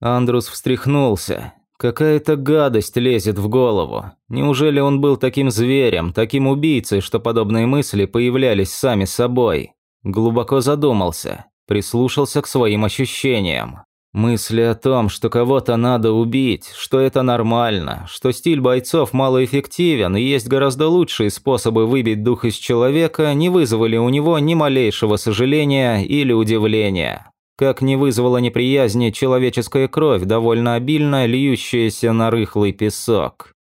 Андрус встряхнулся. Какая-то гадость лезет в голову. Неужели он был таким зверем, таким убийцей, что подобные мысли появлялись сами собой? Глубоко задумался, прислушался к своим ощущениям. Мысли о том, что кого-то надо убить, что это нормально, что стиль бойцов малоэффективен и есть гораздо лучшие способы выбить дух из человека, не вызвали у него ни малейшего сожаления или удивления. Как не вызвала неприязни человеческая кровь, довольно обильно льющаяся на рыхлый песок.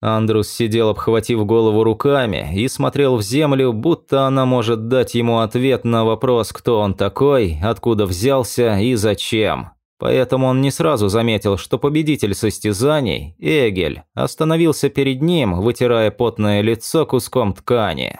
Андрус сидел, обхватив голову руками, и смотрел в землю, будто она может дать ему ответ на вопрос, кто он такой, откуда взялся и зачем. Поэтому он не сразу заметил, что победитель состязаний, Эгель, остановился перед ним, вытирая потное лицо куском ткани.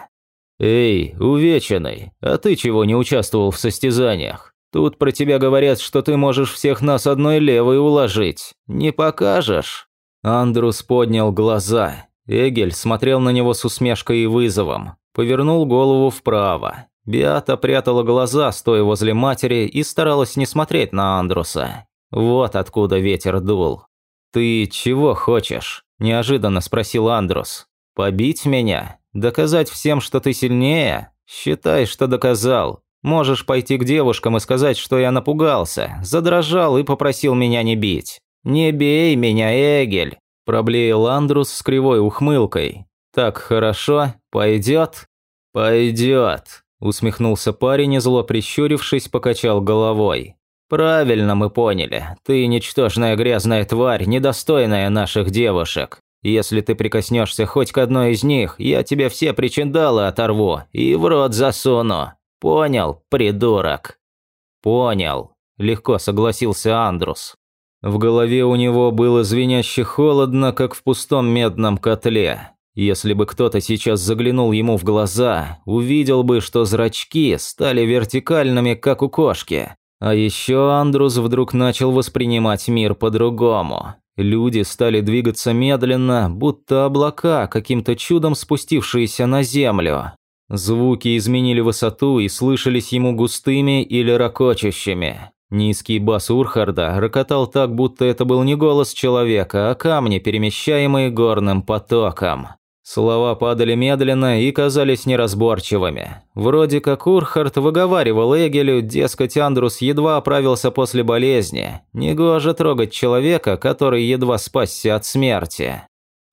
«Эй, увеченный, а ты чего не участвовал в состязаниях? Тут про тебя говорят, что ты можешь всех нас одной левой уложить. Не покажешь?» Андрус поднял глаза. Эгель смотрел на него с усмешкой и вызовом. Повернул голову вправо. Биата прятала глаза, стоя возле матери, и старалась не смотреть на Андруса. Вот откуда ветер дул. «Ты чего хочешь?» – неожиданно спросил Андрус. «Побить меня? Доказать всем, что ты сильнее? Считай, что доказал. Можешь пойти к девушкам и сказать, что я напугался, задрожал и попросил меня не бить. Не бей меня, Эгель!» – проблеял Андрус с кривой ухмылкой. «Так хорошо? Пойдет?» «Пойдет!» Усмехнулся парень и зло прищурившись, покачал головой. «Правильно мы поняли. Ты ничтожная грязная тварь, недостойная наших девушек. Если ты прикоснешься хоть к одной из них, я тебе все причиндалы оторву и в рот засуну. Понял, придурок?» «Понял», – легко согласился Андрус. В голове у него было звеняще холодно, как в пустом медном котле. Если бы кто-то сейчас заглянул ему в глаза, увидел бы, что зрачки стали вертикальными, как у кошки. А еще Андрус вдруг начал воспринимать мир по-другому. Люди стали двигаться медленно, будто облака, каким-то чудом спустившиеся на землю. Звуки изменили высоту и слышались ему густыми или ракочущими. Низкий бас Урхарда рокотал так, будто это был не голос человека, а камни, перемещаемые горным потоком. Слова падали медленно и казались неразборчивыми. Вроде как Урхард выговаривал Эгелю, дескать, Андрус едва оправился после болезни. Негоже трогать человека, который едва спасся от смерти.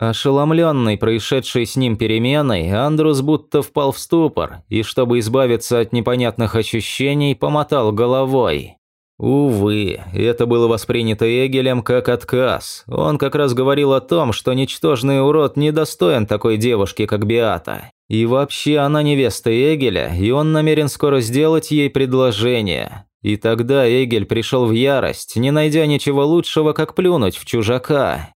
Ошеломленный происшедшей с ним переменой, Андрус будто впал в ступор и, чтобы избавиться от непонятных ощущений, помотал головой. Увы, это было воспринято Эгелем как отказ. Он как раз говорил о том, что ничтожный урод недостоин такой девушки, как Биата. И вообще она невеста Эгеля, и он намерен скоро сделать ей предложение. И тогда Эгель пришел в ярость, не найдя ничего лучшего, как плюнуть в чужака.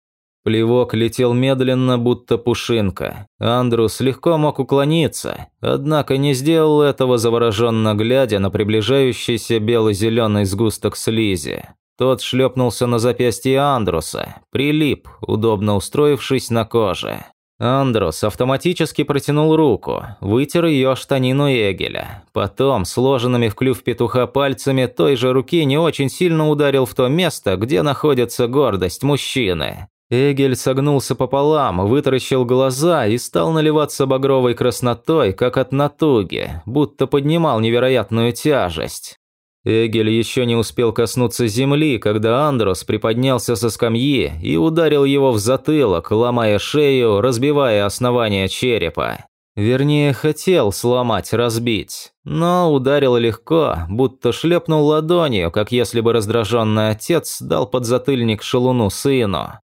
Плевок летел медленно, будто пушинка. Андрус легко мог уклониться, однако не сделал этого завороженно глядя на приближающийся бело-зеленый сгусток слизи. Тот шлепнулся на запястье Андруса, прилип, удобно устроившись на коже. Андрус автоматически протянул руку, вытер ее штанину Эгеля. Потом, сложенными в клюв петуха пальцами той же руки не очень сильно ударил в то место, где находится гордость мужчины. Эгель согнулся пополам, вытаращил глаза и стал наливаться багровой краснотой, как от натуги, будто поднимал невероятную тяжесть. Эгель еще не успел коснуться земли, когда Андрос приподнялся со скамьи и ударил его в затылок, ломая шею, разбивая основание черепа. Вернее, хотел сломать, разбить, но ударил легко, будто шлепнул ладонью, как если бы раздраженный отец дал подзатыльник шалуну сыну.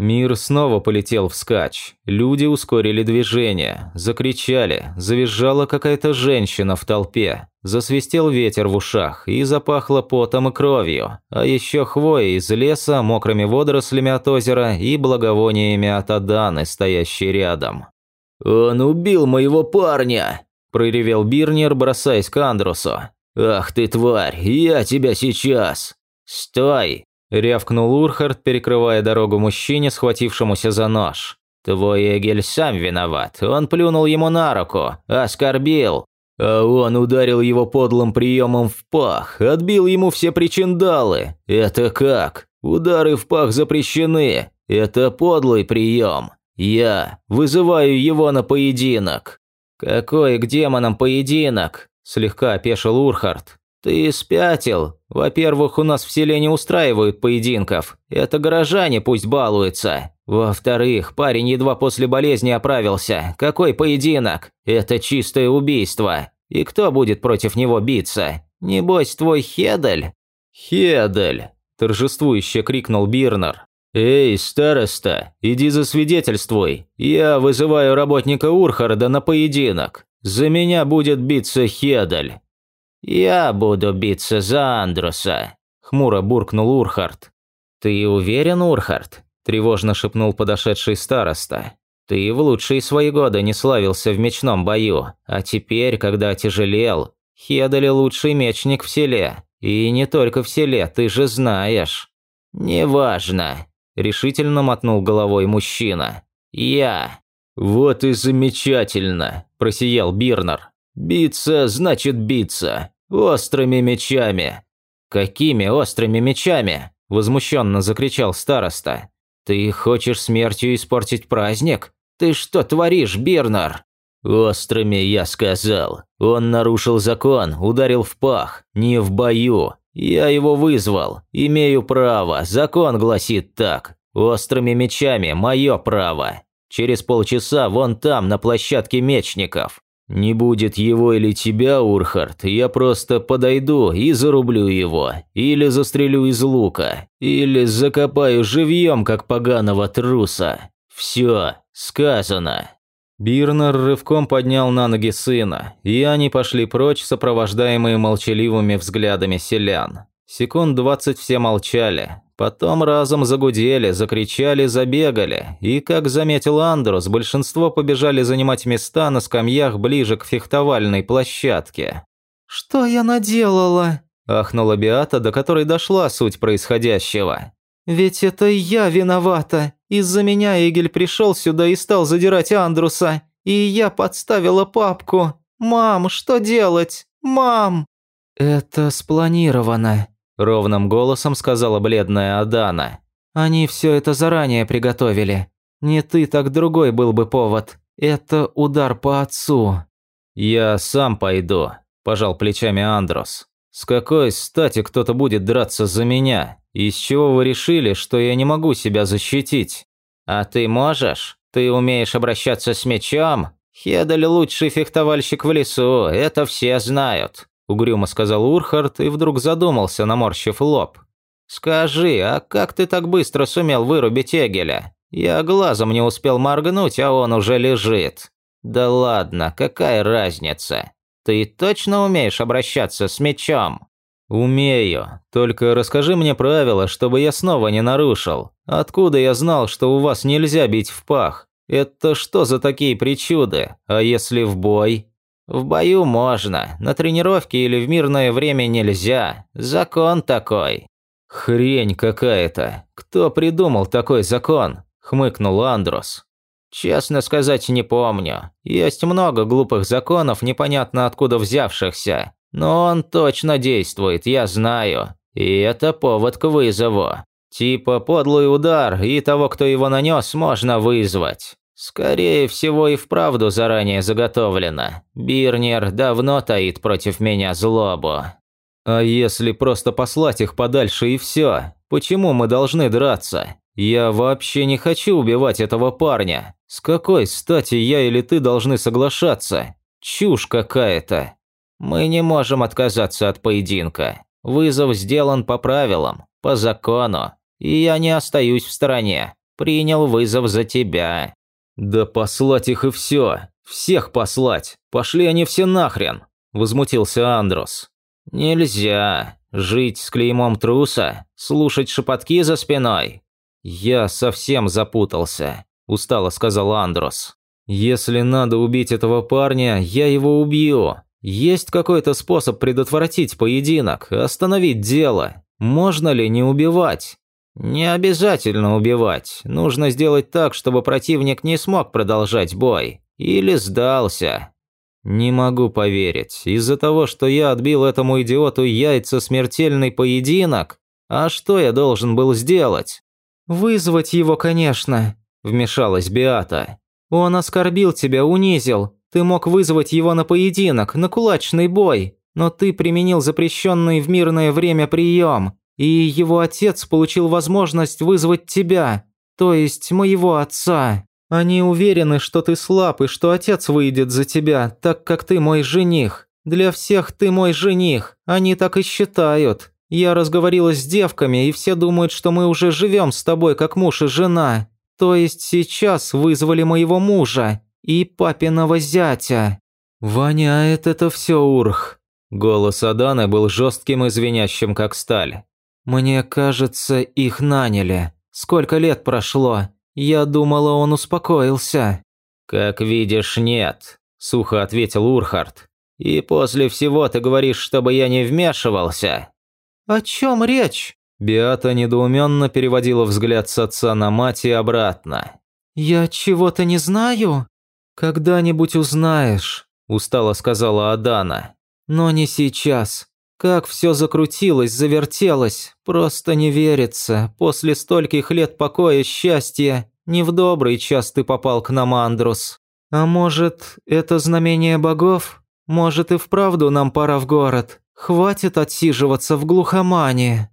Мир снова полетел вскачь. Люди ускорили движение, закричали, завизжала какая-то женщина в толпе. Засвистел ветер в ушах и запахло потом и кровью, а еще хвоей из леса, мокрыми водорослями от озера и благовониями от Аданы, стоящей рядом. «Он убил моего парня!» – проревел Бирнер, бросаясь к Андрусу. «Ах ты тварь, я тебя сейчас!» «Стой!» Рявкнул Урхард, перекрывая дорогу мужчине, схватившемуся за нож. «Твой Эгель сам виноват. Он плюнул ему на руку, оскорбил. А он ударил его подлым приемом в пах, отбил ему все причиндалы. Это как? Удары в пах запрещены. Это подлый прием. Я вызываю его на поединок». «Какой к демонам поединок?» – слегка опешил Урхард. «Ты спятил. Во-первых, у нас в селе не устраивают поединков. Это горожане пусть балуются. Во-вторых, парень едва после болезни оправился. Какой поединок? Это чистое убийство. И кто будет против него биться? Небось, твой Хедель?» «Хедель!» – торжествующе крикнул Бирнер. «Эй, староста, иди засвидетельствуй. Я вызываю работника Урхарда на поединок. За меня будет биться Хедель». «Я буду биться за Андруса», – хмуро буркнул Урхард. «Ты уверен, Урхард?» – тревожно шепнул подошедший староста. «Ты в лучшие свои годы не славился в мечном бою, а теперь, когда тяжелел, Хедали лучший мечник в селе. И не только в селе, ты же знаешь». «Неважно», – решительно мотнул головой мужчина. «Я». «Вот и замечательно», – просиял Бирнер. «Биться значит биться. Острыми мечами». «Какими острыми мечами?» – возмущенно закричал староста. «Ты хочешь смертью испортить праздник? Ты что творишь, Бирнер?» «Острыми, я сказал. Он нарушил закон, ударил в пах, не в бою. Я его вызвал. Имею право, закон гласит так. Острыми мечами – мое право. Через полчаса вон там, на площадке мечников. Не будет его или тебя, Урхард, я просто подойду и зарублю его. Или застрелю из лука. Или закопаю живьем, как поганого труса. Все, сказано. Бирнер рывком поднял на ноги сына, и они пошли прочь, сопровождаемые молчаливыми взглядами селян. Секунд двадцать все молчали, Потом разом загудели, закричали, забегали, и, как заметил Андрус, большинство побежали занимать места на скамьях ближе к фехтовальной площадке. «Что я наделала?» – ахнула Биата, до которой дошла суть происходящего. «Ведь это я виновата. Из-за меня Игель пришел сюда и стал задирать Андруса, и я подставила папку. Мам, что делать? Мам!» «Это спланировано», Ровным голосом сказала бледная Адана. «Они все это заранее приготовили. Не ты, так другой был бы повод. Это удар по отцу». «Я сам пойду», – пожал плечами Андрос. «С какой стати кто-то будет драться за меня? Из чего вы решили, что я не могу себя защитить?» «А ты можешь? Ты умеешь обращаться с мечом? Хедаль лучший фехтовальщик в лесу, это все знают угрюмо сказал Урхард и вдруг задумался, наморщив лоб. «Скажи, а как ты так быстро сумел вырубить Эгеля? Я глазом не успел моргнуть, а он уже лежит. Да ладно, какая разница? Ты точно умеешь обращаться с мечом?» «Умею. Только расскажи мне правила, чтобы я снова не нарушил. Откуда я знал, что у вас нельзя бить в пах? Это что за такие причуды? А если в бой?» В бою можно, на тренировке или в мирное время нельзя. Закон такой». «Хрень какая-то. Кто придумал такой закон?» – хмыкнул Андрос. «Честно сказать, не помню. Есть много глупых законов, непонятно откуда взявшихся. Но он точно действует, я знаю. И это повод к вызову. Типа подлый удар, и того, кто его нанес, можно вызвать. Скорее всего и вправду заранее заготовлено. Бирнер давно таит против меня злобу. А если просто послать их подальше и все? Почему мы должны драться? Я вообще не хочу убивать этого парня. С какой стати я или ты должны соглашаться? Чушь какая-то. Мы не можем отказаться от поединка. Вызов сделан по правилам, по закону. И я не остаюсь в стороне. Принял вызов за тебя. «Да послать их и все! Всех послать! Пошли они все нахрен!» – возмутился Андрос. «Нельзя! Жить с клеймом труса? Слушать шепотки за спиной?» «Я совсем запутался», – устало сказал Андрос. «Если надо убить этого парня, я его убью. Есть какой-то способ предотвратить поединок, остановить дело. Можно ли не убивать?» Не обязательно убивать. Нужно сделать так, чтобы противник не смог продолжать бой. Или сдался. Не могу поверить. Из-за того, что я отбил этому идиоту яйца смертельный поединок? А что я должен был сделать? Вызвать его, конечно, вмешалась Биата. Он оскорбил тебя, унизил. Ты мог вызвать его на поединок, на кулачный бой, но ты применил запрещенный в мирное время прием, и его отец получил возможность вызвать тебя, то есть моего отца. Они уверены, что ты слаб и что отец выйдет за тебя, так как ты мой жених. Для всех ты мой жених, они так и считают. Я разговорилась с девками, и все думают, что мы уже живем с тобой как муж и жена. То есть сейчас вызвали моего мужа и папиного зятя. Воняет это все урх. Голос Аданы был жестким и звенящим, как сталь. Мне кажется, их наняли. Сколько лет прошло? Я думала, он успокоился. Как видишь, нет, сухо ответил Урхард. И после всего ты говоришь, чтобы я не вмешивался. О чем речь? Биата недоуменно переводила взгляд с отца на мать и обратно. «Я чего-то не знаю?» «Когда-нибудь узнаешь», – устало сказала Адана. «Но не сейчас. Как все закрутилось, завертелось, просто не верится. После стольких лет покоя, счастья, не в добрый час ты попал к нам, Андрус. А может, это знамение богов? Может, и вправду нам пора в город? Хватит отсиживаться в глухомане».